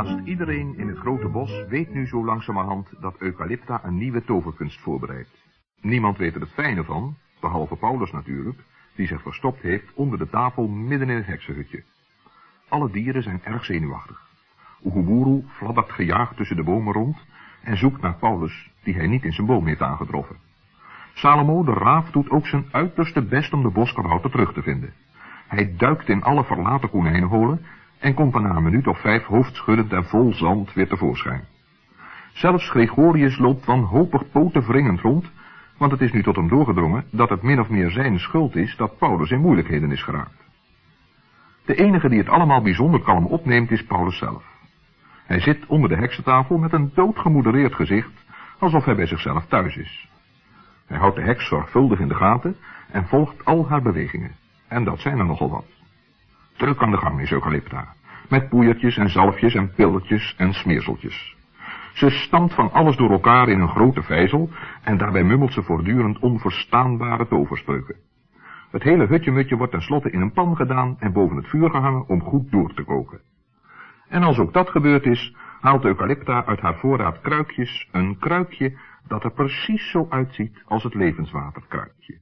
Haast iedereen in het grote bos weet nu zo langzamerhand dat Eucalypta een nieuwe toverkunst voorbereidt. Niemand weet er het fijne van, behalve Paulus natuurlijk, die zich verstopt heeft onder de tafel midden in het heksenhutje. Alle dieren zijn erg zenuwachtig. Oeguburu fladdert gejaagd tussen de bomen rond en zoekt naar Paulus, die hij niet in zijn boom heeft aangetroffen. Salomo de raaf doet ook zijn uiterste best om de boskabouter terug te vinden. Hij duikt in alle verlaten konijnenholen en komt er na een minuut of vijf hoofdschuddend en vol zand weer tevoorschijn. Zelfs Gregorius loopt wanhopig poten rond, want het is nu tot hem doorgedrongen dat het min of meer zijn schuld is dat Paulus in moeilijkheden is geraakt. De enige die het allemaal bijzonder kalm opneemt is Paulus zelf. Hij zit onder de heksentafel met een doodgemoedereerd gezicht, alsof hij bij zichzelf thuis is. Hij houdt de heks zorgvuldig in de gaten en volgt al haar bewegingen. En dat zijn er nogal wat. Druk aan de gang is Eucalypta, met poeiertjes en zalfjes en pilletjes en smeerseltjes. Ze stampt van alles door elkaar in een grote vijzel en daarbij mummelt ze voortdurend onverstaanbare toverspreuken. Het hele hutje-mutje wordt tenslotte in een pan gedaan en boven het vuur gehangen om goed door te koken. En als ook dat gebeurd is, haalt Eucalypta uit haar voorraad kruikjes een kruikje dat er precies zo uitziet als het levenswaterkruikje.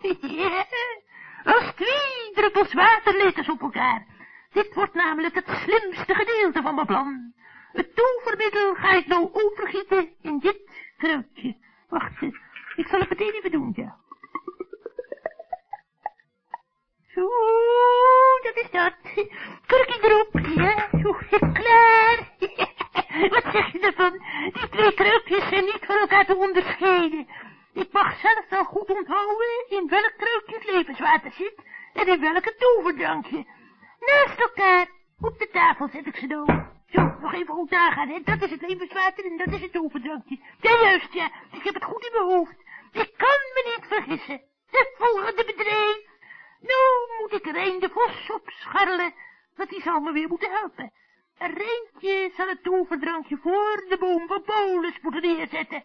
als twee druppels water letten op elkaar. Dit wordt namelijk het slimste gedeelte van mijn plan. Het tovermiddel ga ik nou overgieten in dit kruikje. Wacht, ik zal het meteen even doen, ja. Zo, dat is dat. Kurkje erop, ja, zo, klaar. Wat zeg je ervan? Die twee kruikjes zijn niet van elkaar te onderscheiden. Ik mag zelf wel goed onthouden in welk kruikje het levenswater zit en in welke toverdrankje. Naast elkaar, op de tafel zet ik ze dan. Zo, nog even goed nagaan, hè. Dat is het levenswater en dat is het toverdrankje. Ja, juist, ja. Ik heb het goed in mijn hoofd. Ik kan me niet vergissen. Het volgende bedrijf. Nou moet ik Rijn de Vos opscharrelen, want die zal me weer moeten helpen. Een Rijntje zal het toverdrankje voor de boom van Paulus moeten neerzetten.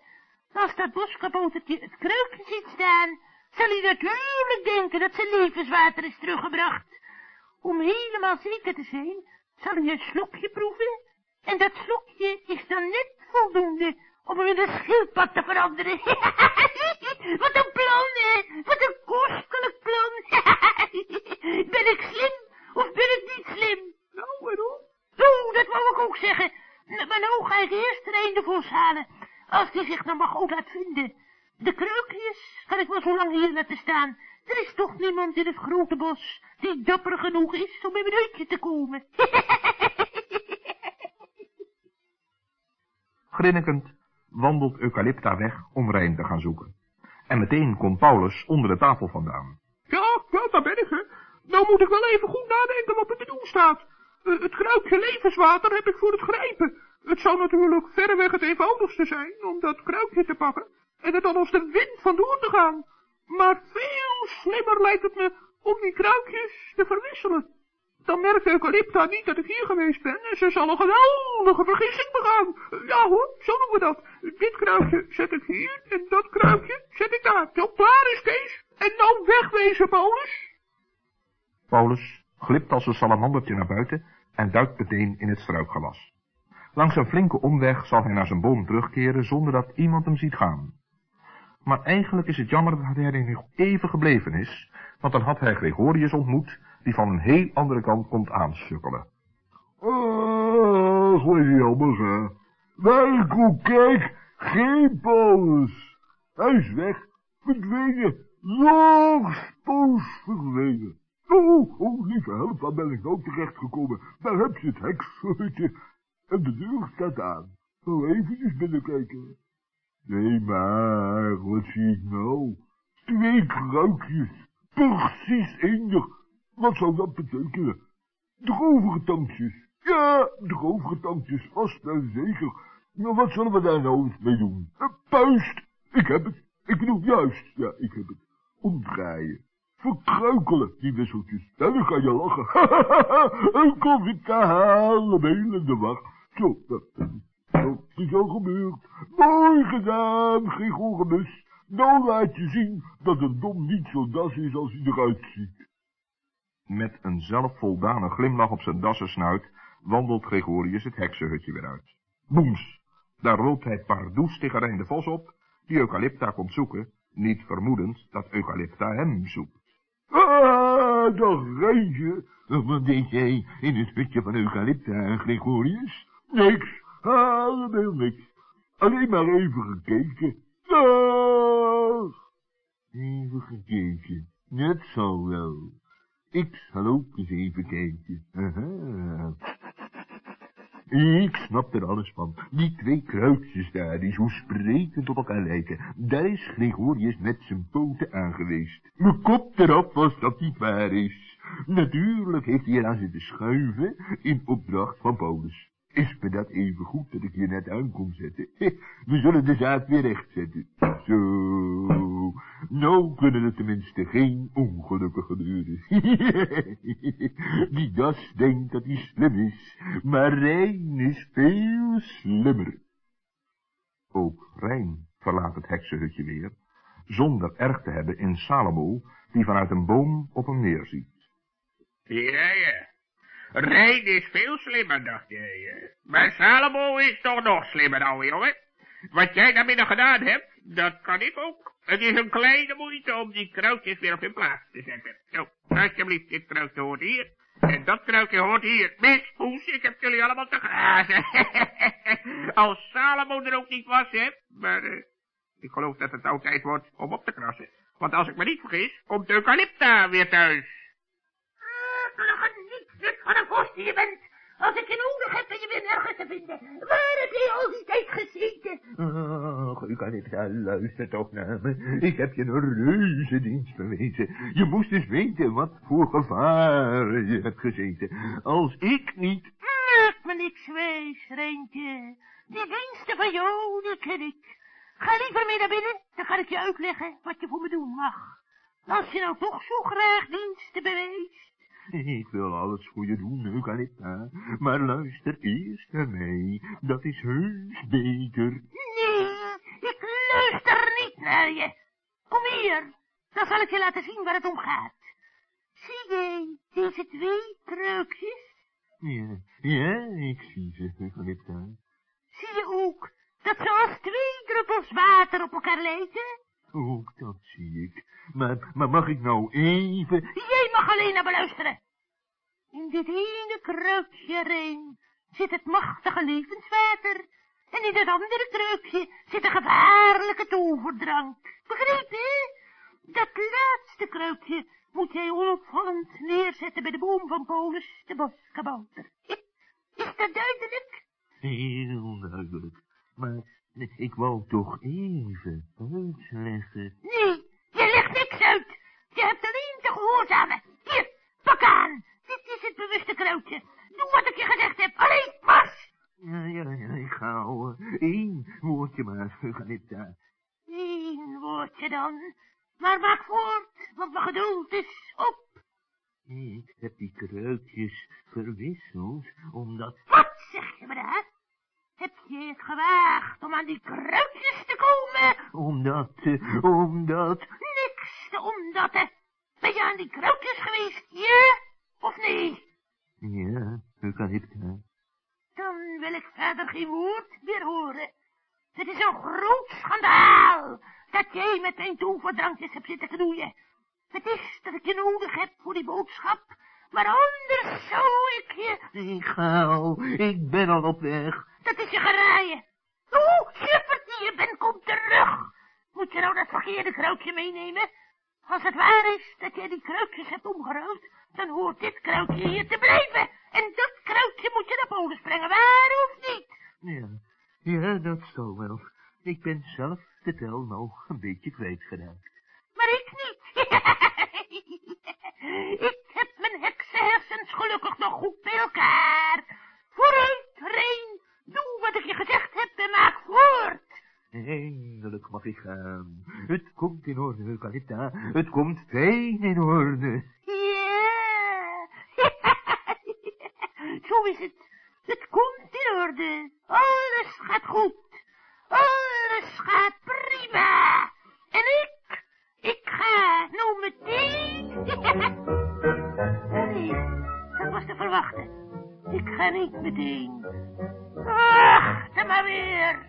Als dat boskaboutertje het kruikje ziet staan, zal hij natuurlijk denken dat zijn levenswater is teruggebracht. Om helemaal zeker te zijn, zal hij een slokje proeven, en dat slokje is dan net voldoende om hem in een schildpad te veranderen. Wat een plan, hè? Wat een kostelijk plan. ben ik slim of ben ik niet slim? Nou, waarom? Oh, dat wou ik ook zeggen. Maar nou ga ik eerst de einde halen, als die zich nog mag ook laat vinden. Wel zo lang hier laten staan. Er is toch niemand in het grote bos die dapper genoeg is om in mijn hutje te komen. Grinnikend wandelt Eucalypta weg om Rijn te gaan zoeken. En meteen komt Paulus onder de tafel vandaan. Ja, ja, daar ben ik, hè. Nou moet ik wel even goed nadenken wat er te doen staat. Uh, het kruikje levenswater heb ik voor het grijpen. Het zou natuurlijk verreweg het eenvoudigste zijn om dat kruikje te pakken en er dan als de wind vandoor te gaan. Maar veel slimmer lijkt het me om die kruikjes te verwisselen. Dan merkt Eucalypta niet dat ik hier geweest ben en ze zal een geweldige vergissing begaan. Ja hoor, zo doen we dat. Dit kruikje zet ik hier en dat kruikje zet ik daar. Zo klaar is Kees. En nou wegwezen, Paulus. Paulus glipt als een salamandertje naar buiten en duikt meteen in het struikgewas. Langs een flinke omweg zal hij naar zijn boom terugkeren zonder dat iemand hem ziet gaan. Maar eigenlijk is het jammer dat hij er nog even gebleven is, want dan had hij Gregorius ontmoet, die van een heel andere kant komt aansukkelen. Ah, wat jammer, hè. Welkom, kijk, geen Paulus. Hij is weg, verdwenen, logspoos verdwenen. Oh, oh, lieve help, waar ben ik nou terechtgekomen? Daar heb je het hekshutje. En de deur staat aan. Zal eventjes binnenkijken. Nee, maar, wat zie ik nou? Twee kruikjes. Precies eender. Wat zou dat betekenen? Drovere tandjes. Ja, drovere tandjes, vast en zeker. Maar wat zullen we daar nou mee doen? Uh, puist. Ik heb het. Ik bedoel juist. Ja, ik heb het. Omdraaien. Verkruikelen, die wisseltjes. En dan ga je lachen. Een koffie te halen, de wacht. Zo, dat, dat is al gebeurd. Mooi gedaan, Gregorius. Nou laat je zien dat een dom niet zo das is als hij eruit ziet. Met een zelfvoldane glimlach op zijn dassensnuit wandelt Gregorius het heksenhutje weer uit. Boems! Daar rolt hij pardoes tegen Rijn de Vos op, die Eucalypta komt zoeken, niet vermoedend dat Eucalypta hem zoekt. Ah, dag Rijntje. Wat deed jij in het hutje van Eucalypta, Gregorius? Niks, helemaal niks. Alleen maar even gekeken. Dag! Even gekeken, dat zal wel. Ik zal ook eens even kijken. Ik snap er alles van. Die twee kruidjes daar, die zo sprekend op elkaar lijken. Daar is Gregorius met zijn poten aangeweest. Mijn kop erop als dat niet waar is. Natuurlijk heeft hij eraan zitten schuiven in opdracht van Paulus. Is me dat even goed dat ik je net aan kon zetten? We zullen de zaak weer rechtzetten. Zo. Nou kunnen er tenminste geen ongelukken gebeuren. Die das denkt dat hij slim is, maar Rijn is veel slimmer. Ook Rijn verlaat het heksenhutje weer, zonder erg te hebben in Salomo, die vanuit een boom op hem neerziet. Ja, ja. Rijn is veel slimmer, dacht jij. Maar Salomo is toch nog slimmer, ouwe jongen. Wat jij daarmiddag gedaan hebt, dat kan ik ook. Het is een kleine moeite om die kruidjes weer op hun plaats te zetten. Zo, alsjeblieft, dit kruidje hoort hier. En dat kruidje hoort hier. Mis, poes, ik heb jullie allemaal te grazen. Als Salomo er ook niet was, hè. Maar eh, ik geloof dat het nou tijd wordt om op te krassen. Want als ik me niet vergis, komt Eucalypta weer thuis. Je bent. Als ik je nodig heb, ben je weer nergens te vinden. Waar heb je al die tijd gezeten? Ach, Eucalypta, luister toch naar me. Ik heb je een reuze dienst bewezen. Je moest eens weten wat voor gevaar je hebt gezeten. Als ik niet... Maak me niks wijs, Reintje. Die diensten van jou, die ken ik. Ga liever mee naar binnen, dan kan ik je uitleggen wat je voor me doen mag. Als je nou toch zo graag diensten bewijst. Ik wil alles voor je doen, Eucalypta. Maar luister eerst naar mij. Dat is heus beter. Nee, ik luister niet naar je. Kom hier, dan zal ik je laten zien waar het om gaat. Zie jij deze twee kreukjes? Ja, ja, ik zie ze, Eucalypta. Zie je ook dat ze als twee druppels water op elkaar lijken? Ook dat zie ik. Maar, maar mag ik nou even... Jij mag alleen naar beluisteren. In dit ene kruikje, Reen, zit het machtige levenswater. En in het andere kruikje zit een gevaarlijke toverdrank. Begrepen, hè? Dat laatste kruikje moet jij onopvallend neerzetten bij de boom van Polis, de boskabouter. Is dat duidelijk? Heel duidelijk. Maar ik wou toch even uitleggen. Nee, je legt niks uit. Je hebt alleen te gehoorzamen. Pak aan. Dit is het bewuste kruidje. Doe wat ik je gezegd heb. Alleen, pas! Ja, ja, ja, ik ga. Eén woordje maar, Eucalypta. Eén woordje dan. Maar maak voort, want mijn geduld is op. Ik heb die kruikjes verwisseld, omdat... Wat zeg je me daar? Heb je het gewaagd om aan die kruidjes te komen? Omdat, eh, omdat... Niks te omdatten. Ben je aan die kruidjes geweest, ja of nee? Ja, Eucalypta. Dan wil ik verder geen woord meer horen. Het is een groot schandaal dat jij met mijn toverdrankjes hebt zitten knoeien. Het is dat ik je nodig heb voor die boodschap, maar anders zou ik je... Ik ga al, ik ben al op weg. Dat is je geraaien. Oeh, schuppert die je bent, kom terug. Moet je nou dat verkeerde kruidje meenemen? Als het waar is dat jij die kruidjes hebt omgeruild, dan hoort dit kruidje hier te blijven. En dat kruidje moet je naar Polen brengen, waar of niet? Ja, ja, dat zal wel. Ik ben zelf de tel nou een beetje kwijtgeraakt. Maar ik niet. ik heb mijn heksenhersens gelukkig nog goed bij elkaar. Vooruit, Reen. Doe wat ik je gezegd heb en maak voort. Eindelijk mag ik gaan. Het komt in orde, Kalita, Het komt fijn in orde. Ja, zo is het. Het komt in orde. Alles gaat goed. Alles gaat prima. En ik, ik ga nou meteen... nee, dat was te verwachten. Ik ga niet meteen. Wacht maar weer.